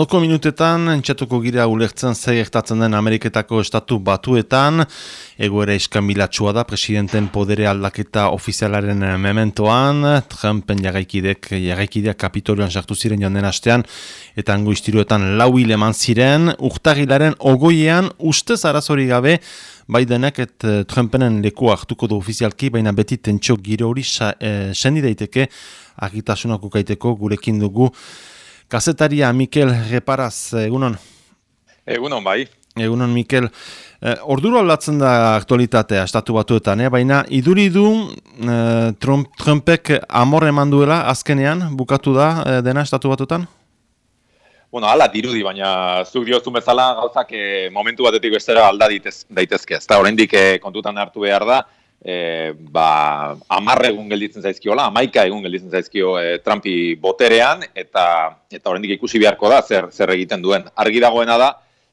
Ondoko minutetan, entxatuko gira ulertzen zei ektatzen den Ameriketako estatu batuetan, egoera iskambilatxua da, presidenten podere aldaketa ofizialaren mementoan, Trumpen jagaikidek, jagaikideak kapitolioan sartu ziren joan den astean, eta ango istiruetan lau eman ziren, urtagilaren ogoiean, ustez arazori gabe, Bidenek et uh, Trumpenen leku hartuko du ofizialki, baina beti tentxo giro hori eh, sendi daiteke. Agitasunak ukaiteko gurekin dugu. Kazetaria Mikel Reparaz, egunon? Egunon, bai. Egunon, Mikel. Eh, orduro aldatzen da aktualitatea estatu batuetan, eh? baina iduri du eh, Trump, Trumpek amor eman duela azkenean, bukatu da eh, dena estatu batuetan? Bueno, ala dirudi, baina zuk diozun bezala gauzak eh, momentu batetik bestera alda daitezke. Ez da, oraindik eh, kontutan hartu behar da, e, ba, amarre egun gelditzen zaizkiola, amaika egun gelditzen zaizkio e, Trumpi boterean, eta eta horrendik ikusi beharko da, zer, zer egiten duen. Argi dagoena da,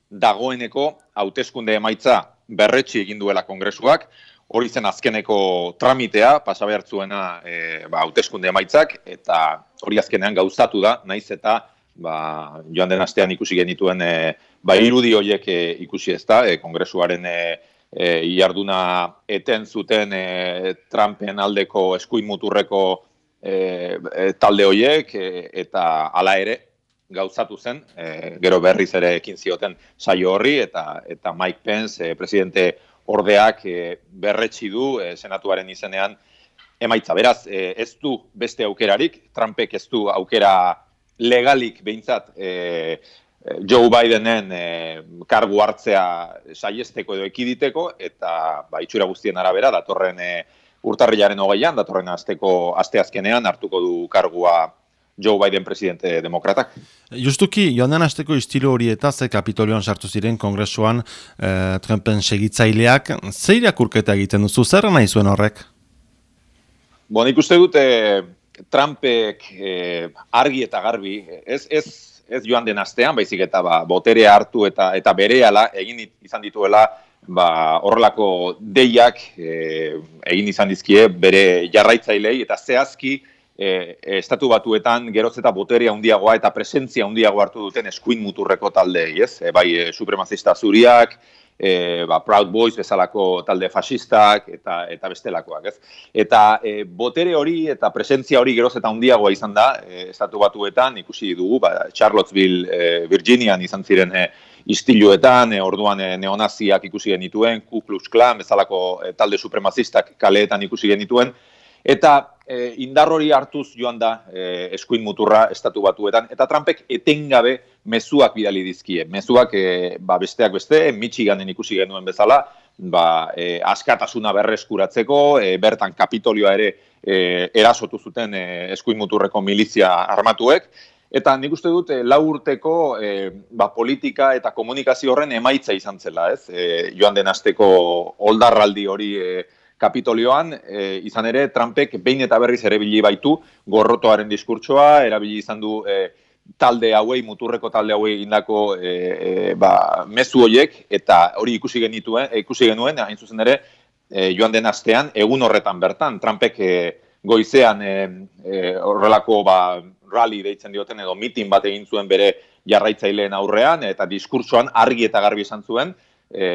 dagoeneko hauteskunde emaitza berretxi egin duela kongresuak, hori zen azkeneko tramitea, pasa behartzuena e, ba, hauteskunde emaitzak, eta hori azkenean gauzatu da, naiz eta ba, joan den astean ikusi genituen e, ba, irudi horiek e, ikusi ez da, e, kongresuaren e, e, iarduna eten zuten e, Trumpen aldeko eskuin muturreko e, e, talde hoiek e, eta hala ere gauzatu zen, e, gero berriz ere ekin zioten saio horri eta eta Mike Pence e, presidente ordeak e, berretsi du e, senatuaren izenean emaitza. Beraz, e, ez du beste aukerarik, Trumpek ez du aukera legalik behintzat e, Joe Bidenen e, kargu hartzea saiesteko edo ekiditeko, eta ba, itxura guztien arabera, datorren e, urtarrilaren hogeian, datorren azteko asteazkenean hartuko du kargua Joe Biden presidente demokratak. Justuki, joan den azteko istilo hori eta ze kapitolioan sartu ziren kongresuan e, Trumpen segitzaileak, zeirak urketa egiten duzu, zer nahi zuen horrek? Bon, ikuste dute Trumpek argi eta garbi, ez, ez ez joan den astean, baizik eta ba, botere hartu eta eta berehala egin izan dituela ba, horrelako deiak e, egin izan dizkie bere jarraitzailei eta zehazki e, estatu batuetan geroz eta boterea handiagoa eta presentzia handiagoa hartu duten eskuin muturreko taldei, ez? E, bai, e, supremazista zuriak, e, ba, Proud Boys bezalako talde fasistak eta eta bestelakoak, ez? Eta e, botere hori eta presentzia hori geroz eta handiagoa izan da, e, estatu batuetan ikusi dugu, ba, Charlottesville, e, Virginian izan ziren e, istiluetan, e, orduan e, neonaziak ikusi genituen, Ku Klux Klan bezalako e, talde supremazistak kaleetan ikusi genituen, eta e, indar hori hartuz joan da e, eskuin muturra estatu batuetan, eta Trumpek etengabe mezuak bidali dizkie. Mezuak e, ba, besteak beste, Michiganen ikusi genuen bezala, ba, e, askatasuna berreskuratzeko, e, bertan kapitolioa ere e, erasotu zuten e, eskuin muturreko milizia armatuek, Eta nik uste dut, lau urteko e, ba, politika eta komunikazio horren emaitza izan zela, ez? E, joan den azteko oldarraldi hori e, kapitolioan, e, izan ere, Trumpek behin eta berriz ere baitu, gorrotoaren diskurtsoa, erabili izan du e, talde hauei, muturreko talde hauei indako e, e, ba, mezu horiek, eta hori ikusi genituen, ikusi genuen, hain zuzen ere, e, joan den astean, egun horretan bertan, Trumpek e, goizean e, e, horrelako ba, rally deitzen dioten, edo mitin bat egin zuen bere jarraitzaileen aurrean, eta diskursoan argi eta garbi esan zuen, e,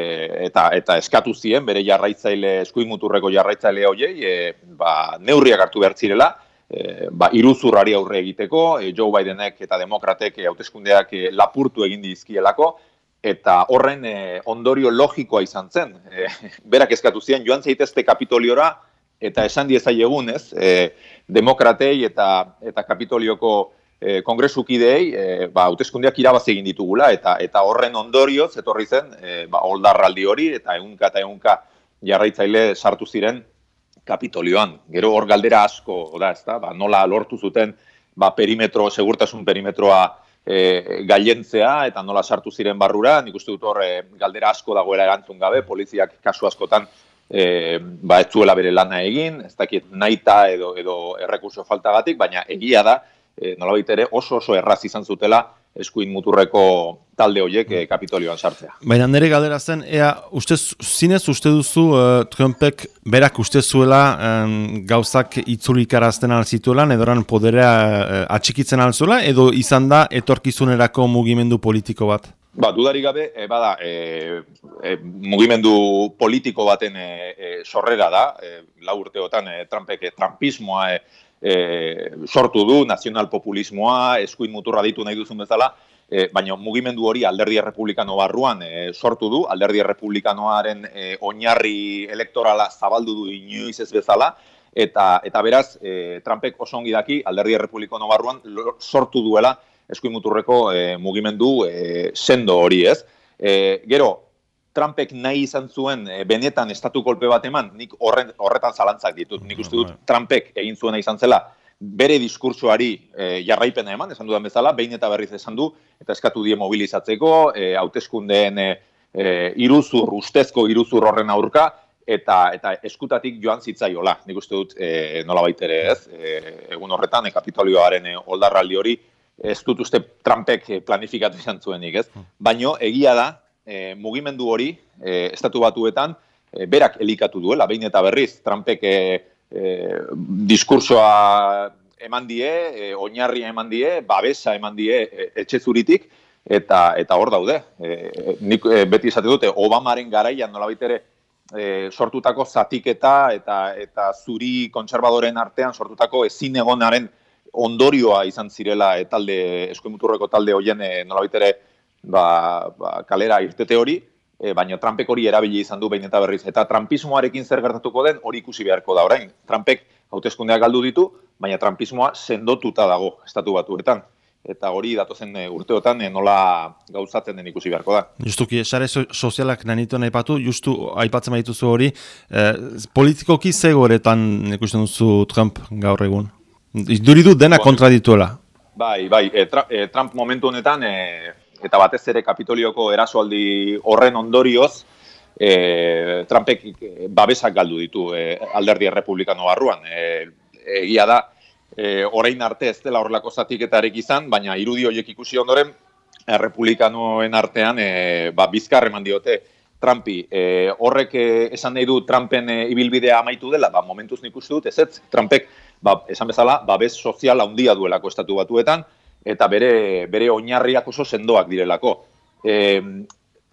eta eta eskatu zien bere jarraitzaile eskuin muturreko jarraitzaile hoiei e, ba, neurriak hartu behar zirela e, ba, iruzurrari aurre egiteko e, Joe Bidenek eta demokratek e, hauteskundeak e, lapurtu egin dizkielako eta horren e, ondorio logikoa izan zen. E, berak eskatu zien joan zaitezte kapitoliora eta esan diezai egun ez? E, demokratei eta eta kapitolioko e, kongresukidei e, ba hauteskundeak irabazi egin ditugula eta eta horren ondorioz etorri zen e, ba oldarraldi hori eta ehunka eta ehunka jarraitzaile sartu ziren kapitolioan. Gero hor galdera asko da, ezta? Ba, nola lortu zuten ba perimetro segurtasun perimetroa e, gailentzea eta nola sartu ziren barrura, nik uste dut hor e, galdera asko dagoela erantzun gabe, poliziak kasu askotan e, ba ez zuela bere lana egin, ez dakit naita edo edo errekurso faltagatik, baina egia da e, nolabait ere oso oso erraz izan zutela eskuin muturreko talde horiek e, kapitolioan sartzea. Baina nire galdera zen, ea, uste, zinez uste duzu uh, Trumpek berak uste zuela um, gauzak itzulik arazten alzituela, edoran poderea uh, atxikitzen alzuela, edo izan da etorkizunerako mugimendu politiko bat? Ba, dudari gabe, e, bada, e, e, mugimendu politiko baten e, sorrera da, e, lau urteotan e, Trumpek e, Trumpismoa e, e, sortu du, nazionalpopulismoa, eskuin muturra ditu nahi duzun bezala, e, baina mugimendu hori alderdi republikano barruan e, sortu du, alderdi republikanoaren e, oinarri elektorala zabaldu du inoiz ez bezala, eta, eta beraz, e, Trumpek oso ongi daki alderdi republikano barruan sortu duela, eskuimuturreko e, mugimendu e, sendo hori ez. E, gero, Trumpek nahi izan zuen benetan estatu kolpe bat eman, nik horren, horretan zalantzak ditut. Nik uste dut Trumpek egin zuena izan zela bere diskursoari e, jarraipena eman, esan dudan bezala, behin eta berriz esan du, eta eskatu die mobilizatzeko, e, hauteskundeen e, iruzur, ustezko iruzur horren aurka, eta eta eskutatik joan zitzaiola. Nik uste dut e, nola baitere ez, e, egun horretan, e, kapitolioaren e, oldarraldi hori, ez dut uste Trumpek eh, planifikatu izan zuenik, ez? Hmm. Baino egia da, e, mugimendu hori, e, estatu batuetan, berak elikatu duela, behin eta berriz, Trumpek e, e, diskursoa eman die, e, oinarri eman die, babesa eman die e, etxe zuritik, eta, eta hor daude. E, nik beti esate dute, Obamaren garaian nola ere, e, sortutako zatiketa eta eta zuri kontserbadoren artean sortutako ezin egonaren ondorioa izan zirela e, talde eskuimuturreko talde hoien e, nolabait ere ba, ba, kalera irtete hori, e, baina Trumpek hori erabili izan du behin eta berriz. Eta Trumpismoarekin zer gertatuko den hori ikusi beharko da orain. Trumpek hauteskundeak galdu ditu, baina Trumpismoa sendotuta dago estatu batuetan. Eta hori datozen urteotan nola gauzatzen den ikusi beharko da. Justuki, sare sozialak nanitu nahi patu, justu aipatzen badituzu hori, eh, politikoki zegoeretan ikusten duzu Trump gaur egun? Duridu dena kontra dituela. Bai, bai, e, tra, e, Trump momentu honetan, e, eta batez ere kapitolioko erasoaldi horren ondorioz, e, Trumpek babesak galdu ditu e, alderdi republikano barruan. E, egia da, e, orain arte ez dela horrelako zatiketarik izan, baina irudi horiek ikusi ondoren, republikanoen artean e, ba, bizkar eman diote Trumpi. E, horrek esan nahi du Trumpen e, ibilbidea amaitu dela, ba, momentuz nik uste dut, ez ez, Trumpek ba, esan bezala, babes sozial handia duelako estatu batuetan, eta bere, bere oinarriak oso sendoak direlako. E,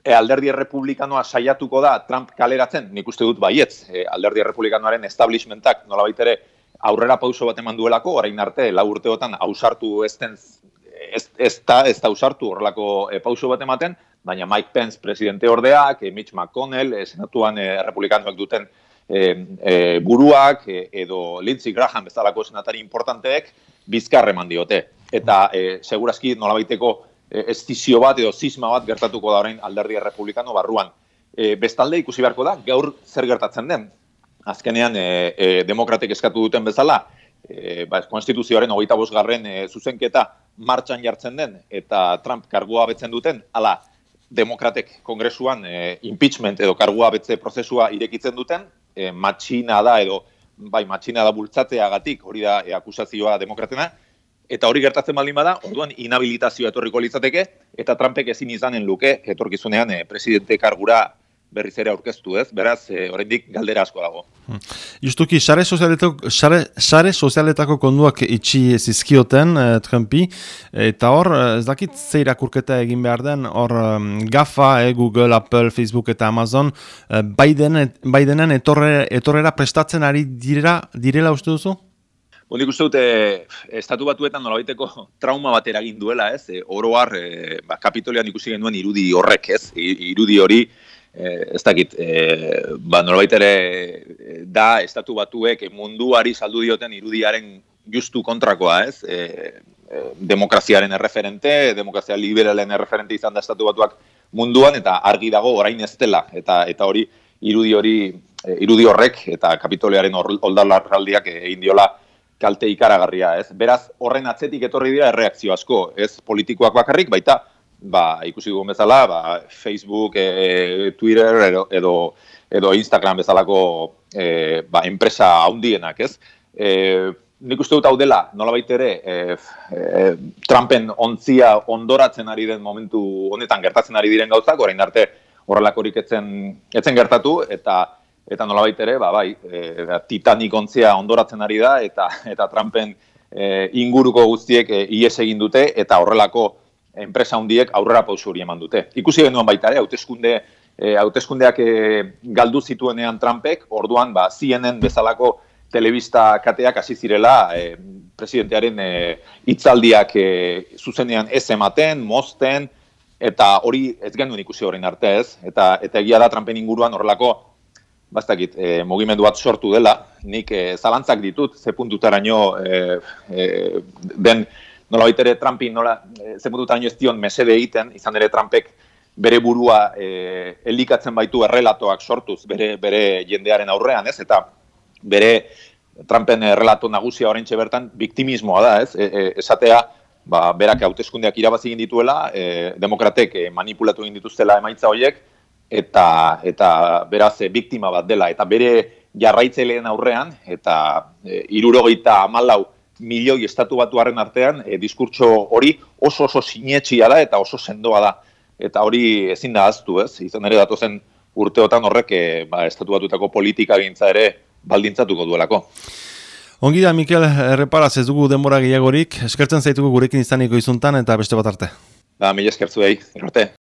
e, alderdi republikanoa saiatuko da Trump kaleratzen, nik uste dut baietz, e, alderdi republikanoaren establishmentak nola baitere aurrera pauso bat eman duelako, orain arte, lau urteotan hausartu ez den, ez, ez, da, ez da ausartu horrelako e, pauso bat ematen, baina Mike Pence presidente ordeak, e, Mitch McConnell, e, senatuan e, republikanoak duten e, e, buruak e, edo Lindsey Graham bezalako senatari importanteek bizkar eman diote. Eta e, segurazki nolabaiteko e, estizio bat edo zisma bat gertatuko da orain alderdi republikano barruan. E, bestalde ikusi beharko da, gaur zer gertatzen den. Azkenean, e, e, demokratek eskatu duten bezala, e, ba, konstituzioaren hogeita bosgarren e, zuzenketa martxan jartzen den, eta Trump kargua betzen duten, ala, demokratek kongresuan e, impeachment edo kargua betze prozesua irekitzen duten, e, matxina da edo bai matxina da bultzatzeagatik hori da e, akusazioa demokratena eta hori gertatzen baldin bada orduan inhabilitazioa etorriko litzateke eta Trumpek ezin izanen luke etorkizunean e, presidente kargura berriz ere aurkeztu, ez? Beraz, e, oraindik galdera asko dago. Hmm. Justuki, sare sozialetako, sare, sozialetako konduak itxi zizkioten e, Trumpi, eta hor, ez dakit zeira kurketa egin behar den, hor GAFA, e, Google, Apple, Facebook eta Amazon, e, Biden, Bidenen etorre, etorrera prestatzen ari direla, direla uste duzu? Bonik uste dute, estatu batuetan nolabaiteko trauma bat eragin duela, ez? E, Oroar, e, ba, kapitolian ikusi genuen irudi horrek, ez? Irudi hori, eh, ez dakit, eh, ba, norbait ere eh, da estatu batuek munduari saldu dioten irudiaren justu kontrakoa, ez? Eh, eh, demokraziaren erreferente, demokrazia liberalen erreferente izan da estatu batuak munduan, eta argi dago orain ez dela, eta, eta hori irudi hori, eh, irudi horrek, eta kapitolearen oldalarraldiak egin diola kalte ikaragarria, ez? Beraz, horren atzetik etorri dira erreakzio asko, ez politikoak bakarrik, baita ba, ikusi dugun bezala, ba, Facebook, e, Twitter edo, edo, edo Instagram bezalako e, ba, enpresa haundienak, ez? E, nik uste dut hau dela, nola ere, e, e, Trumpen ontzia ondoratzen ari den momentu honetan gertatzen ari diren gauzak, orain arte horrelakorik etzen, etzen gertatu, eta eta nola ere, ba, bai, e, Titanic ontzia ondoratzen ari da, eta eta Trumpen e, inguruko guztiek e, ies egin dute, eta horrelako enpresa hundiek aurrera pausu hori eman dute. Ikusi genuen baita ere, hauteskunde e, hauteskundeak e, galdu zituenean Trumpek, orduan ba CNN bezalako telebista kateak hasi zirela e, presidentearen e, hitzaldiak e, zuzenean ez ematen, mozten eta hori ez genuen ikusi horrein arte ez eta eta egia da Trumpen inguruan horrelako bastakit e, mugimendu bat sortu dela nik e, zalantzak ditut ze puntutaraino e, e, den nola baitere Trumpi nola e, ze puntutaraino ez dion mesede egiten izan ere Trumpek bere burua e, elikatzen baitu errelatoak sortuz bere, bere jendearen aurrean, ez? Eta bere Trumpen relato nagusia oraintxe bertan biktimismoa da, ez? E, e, esatea, ba, berak hauteskundeak irabazi egin dituela, e, demokratek e, manipulatu egin dituztela emaitza horiek eta eta beraz e, biktima bat dela eta bere jarraitzaileen aurrean eta e, 74 milioi estatu batuaren artean e, diskurtso hori oso oso sinetsia da eta oso sendoa da eta hori ezin da aztu, ez? Izan ere datozen urteotan horrek e, ba, estatu batutako politika gintza ere baldintzatuko duelako. Ongi da, Mikel, erreparaz ez dugu denbora gehiagorik, eskertzen zaitugu gurekin izaniko izuntan eta beste bat arte. Da, mila eskertzu egin.